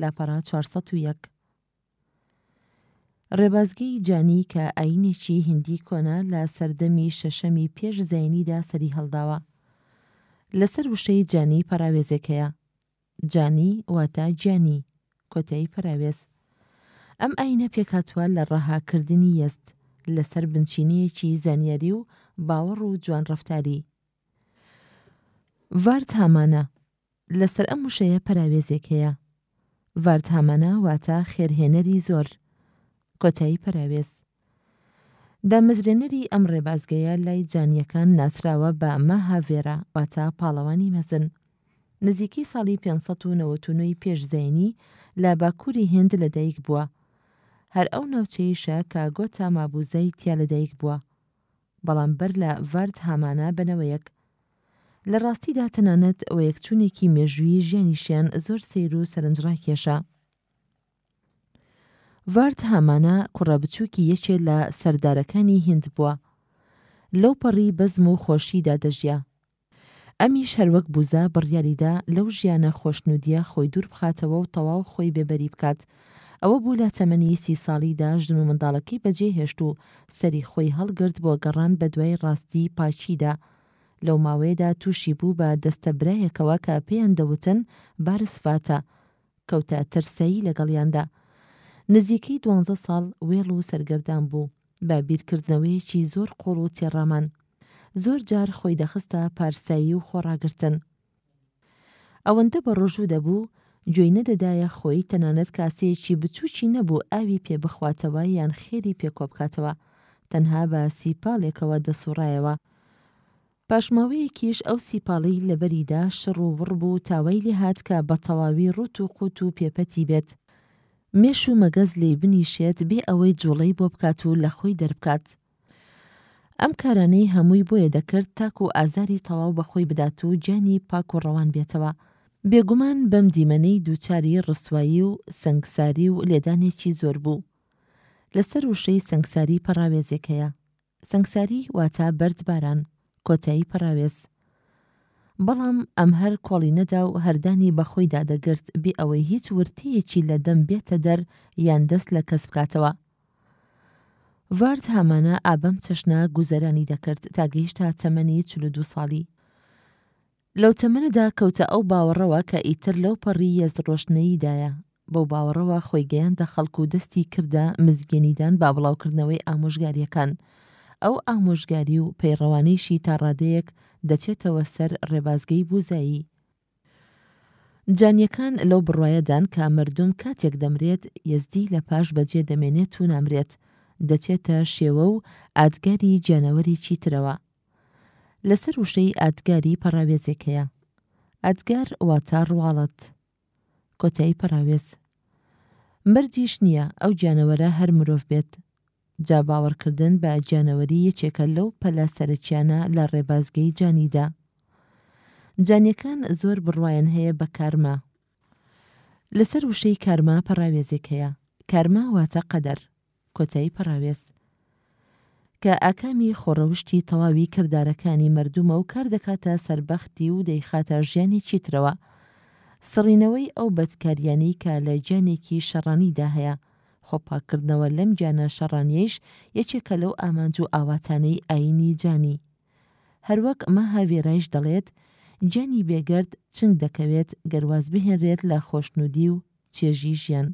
لاپەڕە چوار سەد و یەک. ڕێبازگیی جانی کە ئایینێکی هیندی کۆنە لە سەردەمی شەشەمی پێش زاینیدا سەریهەڵداوە. لەسەر وشەی جانی پەڕاوێزێک هەیە. جانی واتە گیانی، کۆتایی پەراوێز. ئەم ئایینە پێکهاتووە لە ڕەهاکردنی یەزد لەسەر بنچینەیەکی زانیاری و باوەڕ و جوانڕەفتاری. ڤارد هامانە، لەسەر ئەم وشەیە پەراوێزێک هەیە، ڤاردهامانە واتە خێرهێنەری زۆر، کۆتایی پەراوێز. دامەزرێنەری ئەم ڕێبازگەیە لای جانییەکان ناسراوە بە ماها ڤێرا واتە پاڵەوانی مەزن. نزیکەی ساڵی 599 ی پێش زاینی لە باکووری هند لەدایک بووە. هەر ئەو ناوچەیشە کە گۆتا مابووزای تیا لەدایک بووە. بەڵام بەر لە ڤارد هامانە بە نەوەیەک لە ڕاستیدا تەنانەت وەیەکچوونێکی مێژووی ژیانیشیان زۆر سەیر و سەرنجڕاکێشە. ڤارد هامانە کوڕە بچووکی یەکێ لە سەردارەکانی هیند بووە. لەو پەڕی بەزم و خۆشیدا دەژیا. ئەمیش هەر وەک بوزا بڕیاری دا لەو ژیانە خۆشنودیە خۆی دوور بخاتەوە و تەواو خۆی بێ بەری بکات. ئەوە بوو لە تەمەنی سی ساڵی دا ژن و منداڵەکەی بەجێ هێشت و سەری خۆی هەڵگرت بۆ گەڕان بە دوای ڕاستی پاکی دا. لەو ماوەیەدا تووشی بوو بە دەستە برایەکەوە کە پێیان دەوتن بارسفاتە. کەوتە ترسایی لەگەڵیاندا. نزیکەی دوانزە ساڵ وێڵ و سەرگەردان بوو. بە بیرکردنەوەیەکی زۆر قوڵ و تێڕامان. زۆر جار خۆی دەخستە پارسایی و خۆڕاگرتن. ئەوەندە بەڕۆژوو دەبوو، گوێی نەدەدایە خۆی تەنانەت کاسەیەکی بچووکی نەبوو ئاوی پێ بخواتەوە یان خێری پێ کۆبکاتەوە، تەنها بە سیپاڵێکەوە دەسووڕایەوە. پاشماوەیەکیش ئەو سیپاڵەی لە بەریدا شڕ و وڕ بوو تا وای لێ هات کە بە تەواوی ڕووت و قووت و پێ پەتی بێت، مێش و مەگەز لێی بنیشێت بێ ئەوەی جووڵەی بۆ بکات و لە خۆی دەربکات. ئەم کارانەی هەمووی بۆیە دەکرد تاکو ئازاری تەواو بە خۆی بدات و گیانی پاک و ڕەوان بێتەوە. بێگومان بەم دیمەنەی دووچاری ڕسوایی و سەنگساری و لێدانێکی زۆر بوو. لەسەر وشەی سەنگساری پەڕاوێزێک هەیە. سەنگساری واتا بەرد باران، کۆتایی پەڕاوێز. بەڵام ئەم هەر کۆڵی نەدا و هەردانی بە خۆیدا دەگرت بێ ئەوەی هیچ ورتەیەکی لە دەم بێتە دەر یان دەست لە کەس بکاتەوە. ڤارد هامانە ئا بەم چەشنە گوزەرانی دەکرد تا گەیشتە تەمەنی چل و دوو ساڵی. لەو تەمەنەدا کەوتە ئەو باوەڕەوە کە ئیتر لەو پەڕی یەزدڕۆشتنەییدایە، بەو باوەڕەوە خۆی گەیاندە خەڵک و دەستی کردە مزگێنیدان با بڵاوکردنەوەی ئامۆژگارییەکان. ئەو ئامۆژگاری و پەیڕەوانەیشی تا ڕادەیەک دەچێتەوە سەر ڕێبازگەی بوزایی. جانیەکان لەو بڕوایەدان کە مردوم کاتێک دەمرێت یەزدی لە پاش بەجێ دەمێنێت و نامرێت، دەچێتە شێوە و ئادگاری گیانەوەرێکی ترەوە. لەسەر وشەی ئادگاری پەڕاوێزێک هەیە. ئادگار واتا ڕواڵەت. کۆتایی پەڕاوێز. مردیش نییە، ئەو گیانەوەرە هەر مرۆڤ بێت. جا باوەڕکردن بە گیانەوەری یەکێکە لەو پەلە سەرەکیانە لە ڕێبازگەی جانیدا. جانیەکان زۆر بڕوایان هەیە بە کارما. لەسەر وشەی کارما پەڕاوێزێک هەیە. کارما واتە قەدەر، کۆتایی پەڕاوێز. کە ئاکامی خۆڕەوشتی تەواوی کردارەکانی مەردومە و کار دەکاتە سەر بەختی و دەیخاتە ژیانێکی ترەوە. سڕینەوەی ئەو بەدکاریانەی کە لە گیانێکی شەڕانیدا هەیە. خۆپاککردنەوە لەم گیانە شەڕانیەیش یەکێکە لەو ئامانج و ئاواتانەی ئایینی جانی. هەروەک ماها ڤێرایش دەڵێت، گیانی بێگەرد چنگ دەکەوێت گەر وازبهێنرێت لە خۆشنوودی و چێژی ژیان.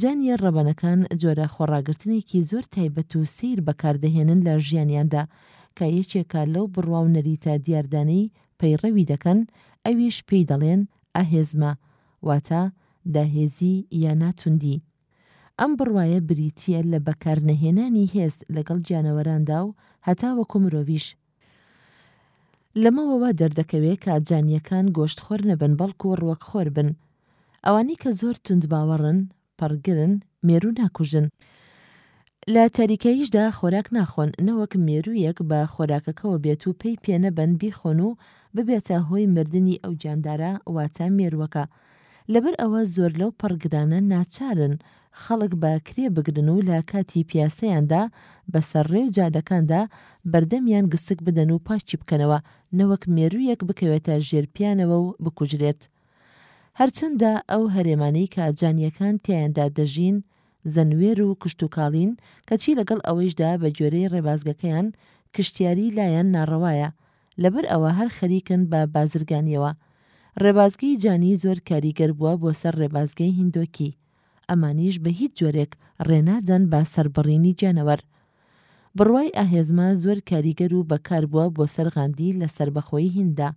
جانیە ڕەبەنەکان جۆرە خۆڕاگرتنێکی زۆر تایبەت و سەیر بەکاردەهێنن لە ژیانیاندا، کە یەکێکە لەو بڕوا و نەریتە دیاردانەی پەیڕەوی دەکەن، ئەویش پێی دەڵێن، ئاهێزمە، واتە، داهێزی یا ناتوندی. ئەم بڕوایە بریتییە لە بەکارنەهێنانی هێز لەگەڵ گیانەوەراندا و هەتاوەکو مرۆڤیش. لەمەوە وا دەردەکەوێ کە جانییەکان گۆشتخۆر نەبن بەڵکو ڕوەکخۆر بن. ئەوانەی کە زۆر توندباوەڕن، پەڕگرن، مێروو ناکوژن. لە تاریکاییشدا خۆراک ناخۆن، نەوەک مێروویەک بە خۆراکەکەوە بێت و پەی پێ نەبەن بیخۆن و ببێتە هۆی مردنی ئەو گیاندارە واتە مێرووەکە. لەبەر ئەوە زۆر لەو پەڕگرانە ناچارن خەڵک بە کرێ بگرن و لە کاتی پیاسەیاندا بەسەر ڕێ و جادەکاندا بەردەمیان گسک بدەن و پاکی بکەنەوە، نەوەک مێروویەک بکەوێتە ژێر پیانەوە و بکوژرێت. هەرچەندە ئەو هەرێمانەی کە جانییەکان تیایاندا دەژین زەنوێر و کشتوکاڵین، کەچی لەگەڵ ئەوەیشدا بەگوێرەی ڕێبازگەکەیان کشتیاری لایان ناڕەوایە، لەبەر ئەوە هەر خەریکن بە بازرگانییەوە. ڕێبازگەی جانی زۆر کاریگەر بووە بۆ سەر ڕێبازگەی هیندۆکی، ئەمانیش بە هیچ جۆرێک ڕێنادەن بە سەربڕینی گیانەوەر. بڕوای ئاهێزما زۆر کاریگەر و بەکار بووە بۆ سەر غاندی لە سەربەخۆیی هینددا.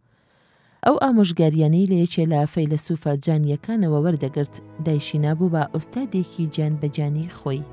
ئەو ئامۆژگارییانەی لە یەکێ لە فەیلەسووفە جانییەکانەوە وەردەگرت، دایشینا بوو بە ئوستادێکی گیان بە گیانی خۆی.